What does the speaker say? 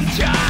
and.